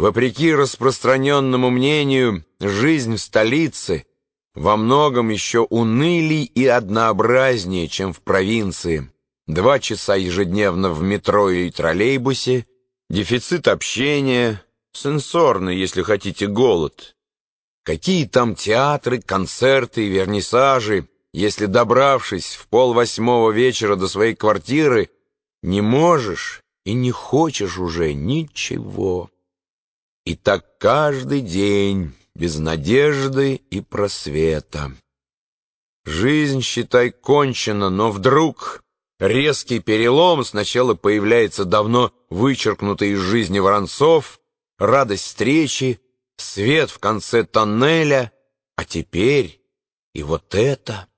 Вопреки распространенному мнению, жизнь в столице во многом еще унылей и однообразнее, чем в провинции. Два часа ежедневно в метро и троллейбусе, дефицит общения, сенсорный, если хотите, голод. Какие там театры, концерты, вернисажи, если, добравшись в полвосьмого вечера до своей квартиры, не можешь и не хочешь уже ничего. И так каждый день, без надежды и просвета. Жизнь, считай, кончена, но вдруг резкий перелом, сначала появляется давно вычеркнутый из жизни Воронцов, радость встречи, свет в конце тоннеля, а теперь и вот это.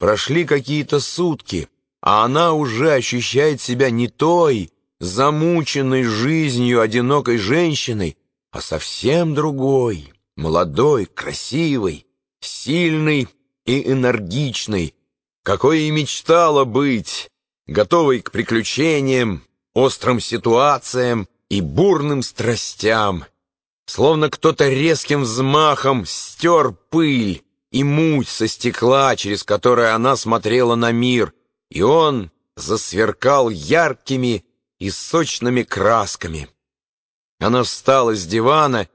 Прошли какие-то сутки, а она уже ощущает себя не той, замученной жизнью одинокой женщиной, а совсем другой, молодой, красивой, сильной и энергичной, какой и мечтала быть, готовой к приключениям, острым ситуациям и бурным страстям. Словно кто-то резким взмахом стер пыль и муть со стекла, через которое она смотрела на мир, и он засверкал яркими и сочными красками. Она встала с дивана,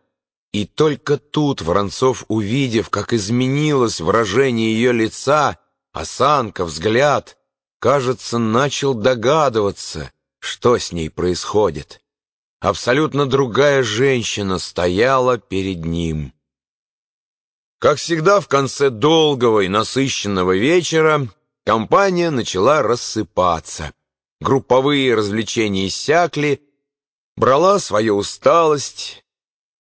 и только тут Воронцов, увидев, как изменилось выражение ее лица, осанка, взгляд, кажется, начал догадываться, что с ней происходит. Абсолютно другая женщина стояла перед ним. Как всегда, в конце долгого и насыщенного вечера компания начала рассыпаться. Групповые развлечения иссякли, брала свою усталость,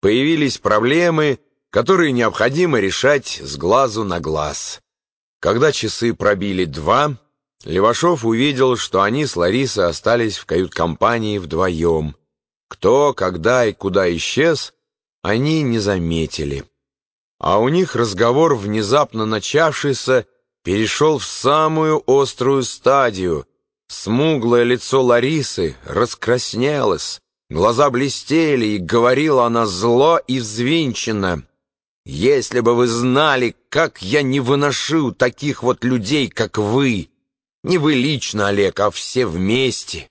появились проблемы, которые необходимо решать с глазу на глаз. Когда часы пробили два, Левашов увидел, что они с Ларисой остались в кают-компании вдвоем. Кто, когда и куда исчез, они не заметили. А у них разговор, внезапно начавшийся, перешел в самую острую стадию. Смуглое лицо Ларисы раскраснелось, глаза блестели, и говорила она зло и взвинченно. «Если бы вы знали, как я не выношу таких вот людей, как вы! Не вы лично, Олег, а все вместе!»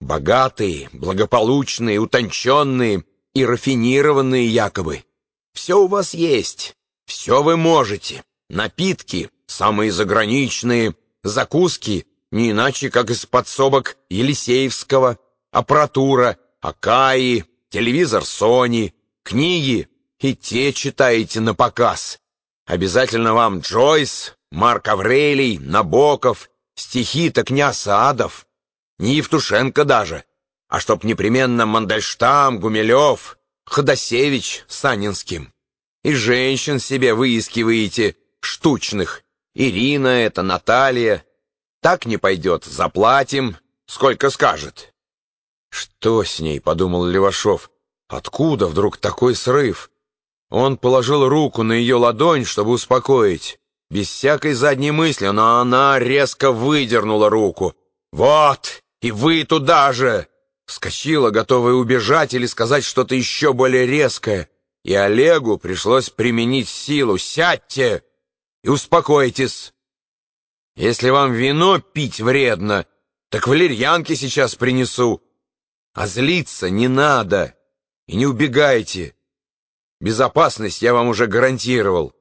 Богатые, благополучные, утонченные и рафинированные якобы. Все у вас есть, все вы можете. Напитки самые заграничные, закуски не иначе, как из подсобок Елисеевского, аппаратура, Акаи, телевизор Sony, книги и те читаете на показ. Обязательно вам Джойс, Марк Аврелий, Набоков, стихи так не Осадов не Евтушенко даже, а чтоб непременно Мандельштам, Гумилев, Ходосевич с Анинским. И женщин себе выискиваете, штучных. Ирина это, Наталья. Так не пойдет, заплатим, сколько скажет. Что с ней, подумал Левашов. Откуда вдруг такой срыв? Он положил руку на ее ладонь, чтобы успокоить. Без всякой задней мысли, но она резко выдернула руку. «Вот, и вы туда же!» Вскочила, готовая убежать или сказать что-то еще более резкое. И Олегу пришлось применить силу. «Сядьте и успокойтесь. Если вам вино пить вредно, так валерьянки сейчас принесу. А злиться не надо. И не убегайте. Безопасность я вам уже гарантировал.